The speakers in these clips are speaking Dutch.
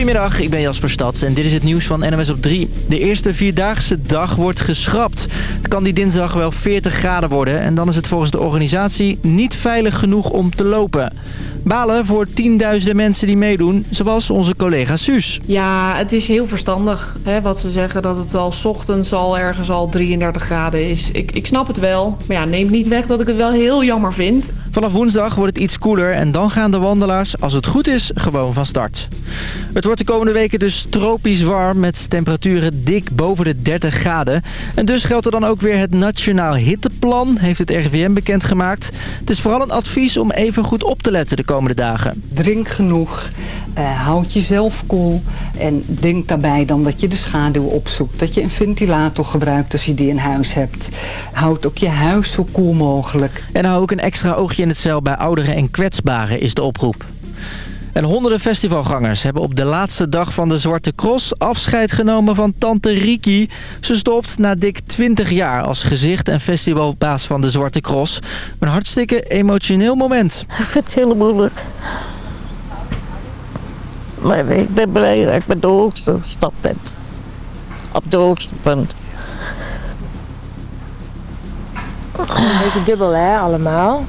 Goedemiddag, ik ben Jasper Stads en dit is het nieuws van NMS op 3. De eerste vierdaagse dag wordt geschrapt. Het kan die dinsdag wel 40 graden worden en dan is het volgens de organisatie niet veilig genoeg om te lopen. Balen voor tienduizenden mensen die meedoen, zoals onze collega Suus. Ja, het is heel verstandig hè, wat ze zeggen dat het al ochtends al ergens al 33 graden is. Ik, ik snap het wel, maar ja, neemt niet weg dat ik het wel heel jammer vind. Vanaf woensdag wordt het iets koeler en dan gaan de wandelaars, als het goed is, gewoon van start. Het wordt de komende weken dus tropisch warm met temperaturen dik boven de 30 graden. En dus geldt er dan ook weer het Nationaal Hitteplan, heeft het RIVM bekendgemaakt. Het is vooral een advies om even goed op te letten komende dagen. Drink genoeg, eh, houd jezelf koel en denk daarbij dan dat je de schaduw opzoekt. Dat je een ventilator gebruikt als je die in huis hebt. Houd ook je huis zo koel mogelijk. En hou ook een extra oogje in het cel bij ouderen en kwetsbaren is de oproep. En honderden festivalgangers hebben op de laatste dag van de Zwarte Cross afscheid genomen van Tante Riki. Ze stopt na dik 20 jaar als gezicht en festivalbaas van de Zwarte Cross. Een hartstikke emotioneel moment. Het vind het heel moeilijk. Maar ik ben blij dat ik met de hoogste stap ben. Op de hoogste punt. Een beetje dubbel hè, allemaal.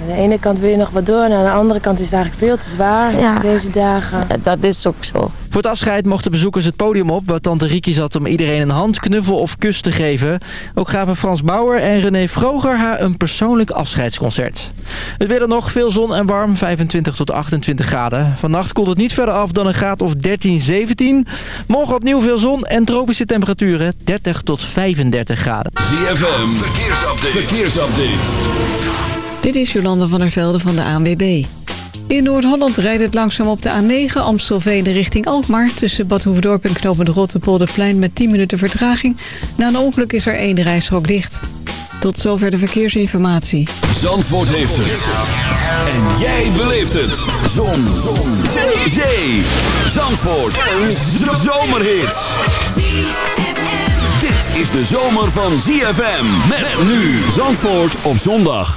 Aan de ene kant wil je nog wat door en aan de andere kant is het eigenlijk veel te zwaar ja, deze dagen. Dat is ook zo. Voor het afscheid mochten bezoekers het podium op waar tante Riki zat om iedereen een hand, knuffel of kus te geven. Ook gaven Frans Bauer en René Vroger haar een persoonlijk afscheidsconcert. Het weer dan nog, veel zon en warm, 25 tot 28 graden. Vannacht koelt het niet verder af dan een graad of 13, 17. Morgen opnieuw veel zon en tropische temperaturen, 30 tot 35 graden. ZFM, verkeersupdate. verkeersupdate. Dit is Jolanda van der Velde van de ANWB. In Noord-Holland rijdt het langzaam op de A9 Amstelveen richting Alkmaar... tussen Bad Hoefdorp en de Rottepolderplein met 10 minuten vertraging. Na een ongeluk is er één reishok dicht. Tot zover de verkeersinformatie. Zandvoort heeft het. En jij beleeft het. Zon. Zon. Zandvoort. Een zomerhit. Dit is de zomer van ZFM. Met nu Zandvoort op zondag.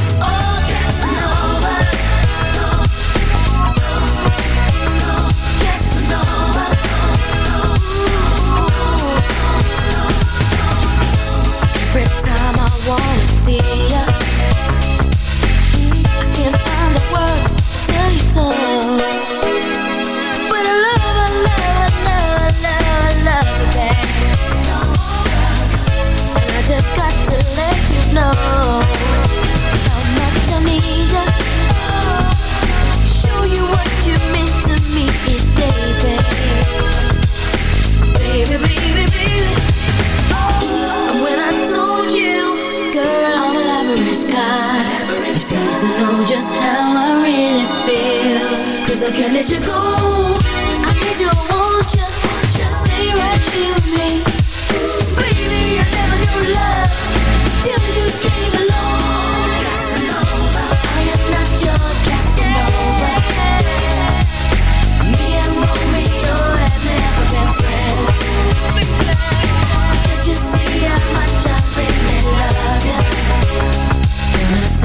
wanna see ya. I can't find the words to tell you so. But I love, I love, I love, love, love you, And I just got to let you know how much I need ya. Show you what you mean to me Baby, baby, baby. You seem to know just how I really feel Cause I can't let you go I need you, I want you Just stay right here with me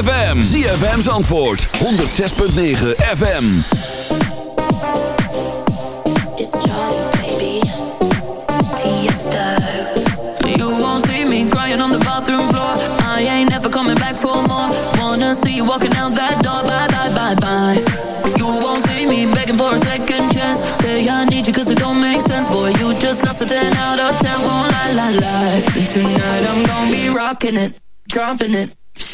ZFM. ZFM's antwoord. 106.9 FM. It's Charlie, baby. Tiesto. You won't see me crying on the bathroom floor. I ain't never coming back for more. Wanna see you walking out that door. Bye, bye, bye, bye. You won't see me begging for a second chance. Say I need you cause it don't make sense. Boy, you just lost a 10 out of 10. Won't lie, lie, lie. Tonight I'm gonna be rocking it, dropping it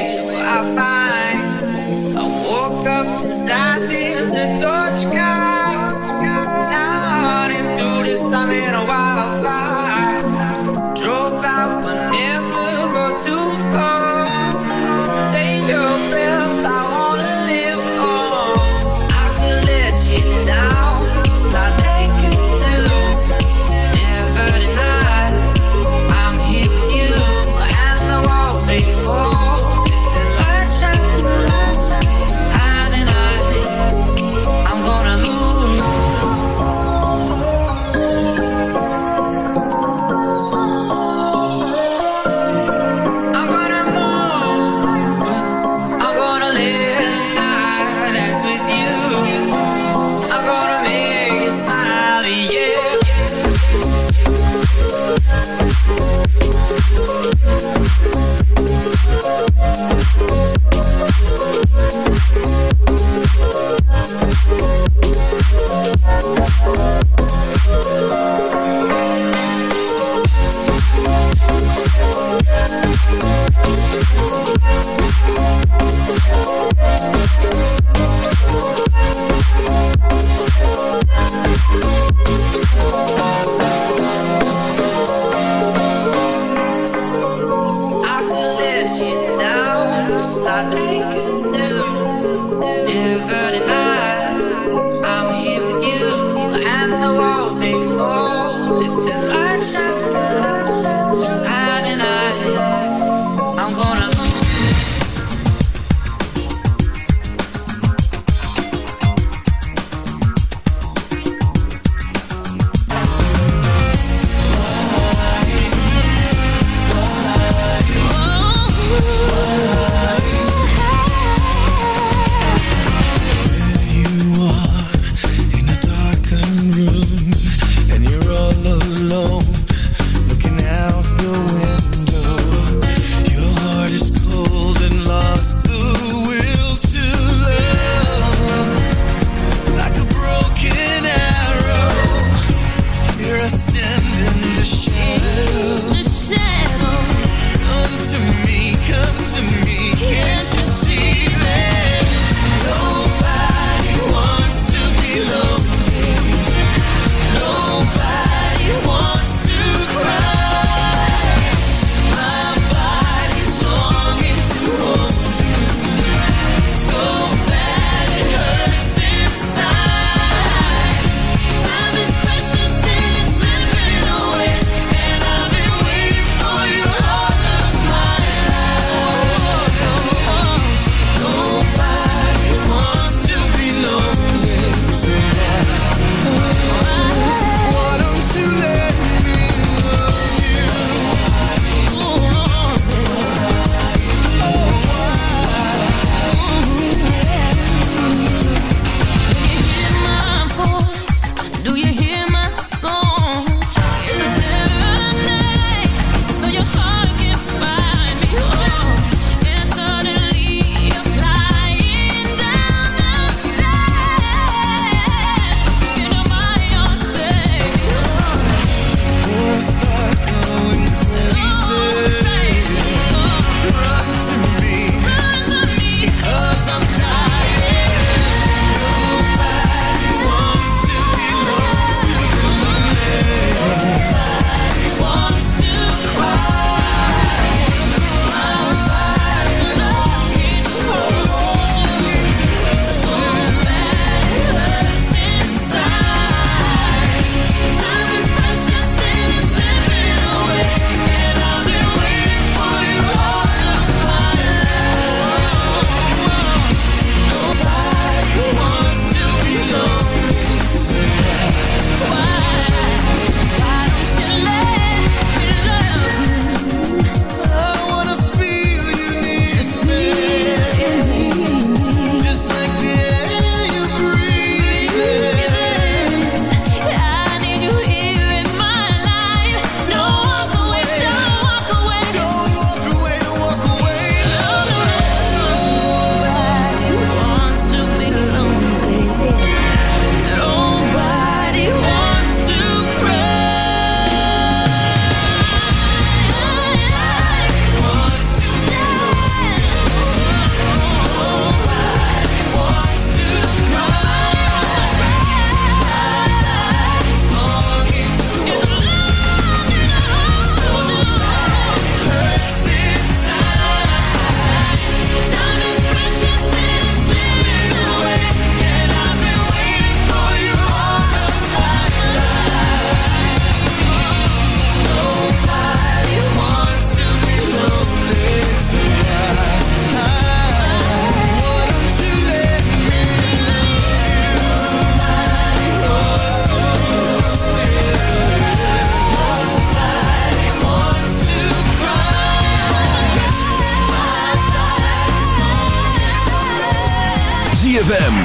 I've There's a while.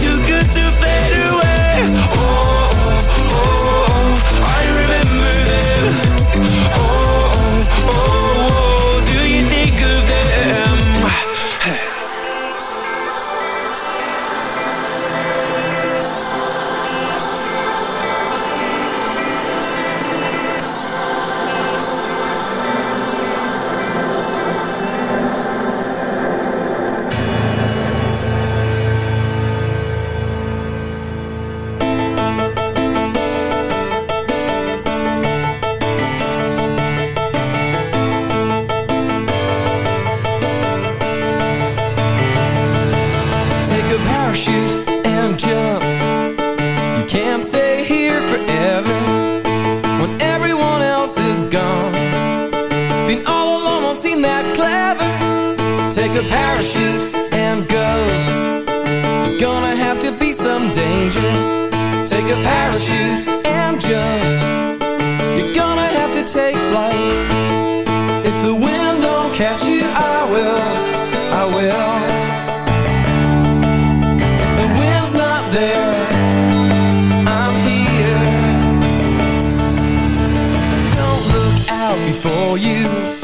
too good to fade away Take a parachute and go It's gonna have to be some danger Take a parachute and jump You're gonna have to take flight If the wind don't catch you, I will, I will the wind's not there I'm here Don't look out before you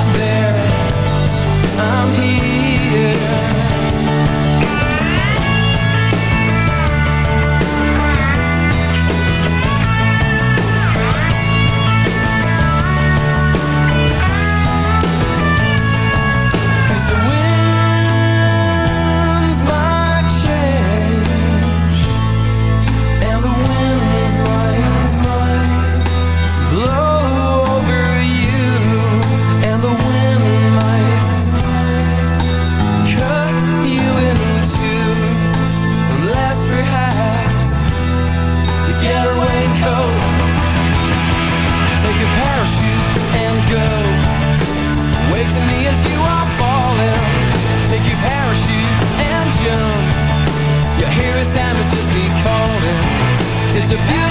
a beautiful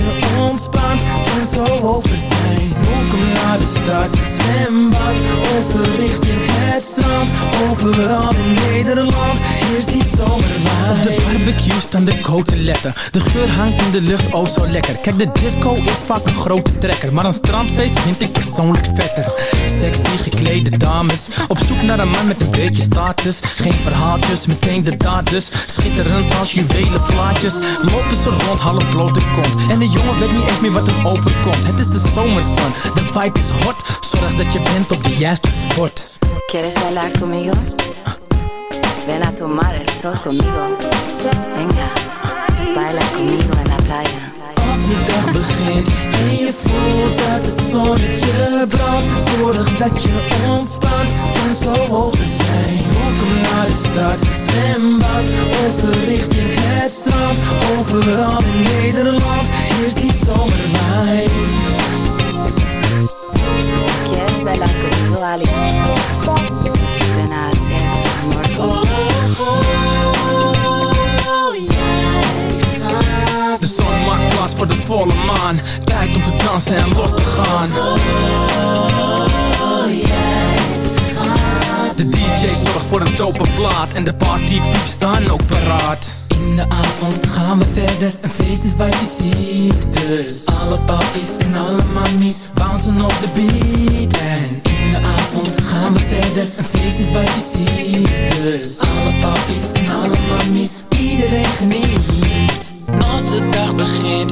je ontspant en zo over zijn. Welkom naar de stad, zwembad, overrichting het strand. Overal in Nederland is die zomerwijn. de barbecue staan de kote letter. De geur hangt in de lucht, oh zo lekker. Kijk, de disco is vaak een grote trekker. Maar een strandfeest vind ik persoonlijk vetter. Sexy geklede dames, op zoek naar een man met een beetje status. Geen verhaaltjes, meteen de daders. Schitterend als juwelen plaatjes. Lopen ze rond, halen blote kont. En de jongen weet niet echt meer wat hem overkomt Het is de zomerzon, de vibe is hot Zorg dat je bent op de juiste sport ¿Quieres bailar conmigo? Ven a tomar el sol conmigo Venga, baila conmigo en la playa Als de dag begint en je voelt dat het zonnetje brandt Zorg dat je ontspant, en zo over zijn de stad Zwembad, overrichting het strand Overal in Nederland is die zomerwijn Quieres bailar conmigo, Ali? Ven a hacer amor conmigo De zon maakt plaats voor de volle maan Tijd om te dansen en los te gaan oh, oh, de DJ zorgt voor een dope plaat En de party staan ook paraat in de avond gaan we verder, een feest is wat je ziet Dus alle papies en alle mamies bouncen op de beat En in de avond gaan we verder, een feest is wat je ziet Dus alle papies en alle mamies, iedereen geniet Als de dag begint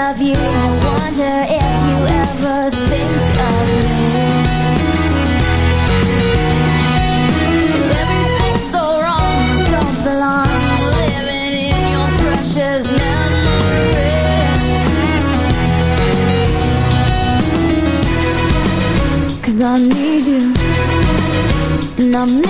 love you I wonder if you ever think of me everything's so wrong Don't belong Living in your precious I need you And I'm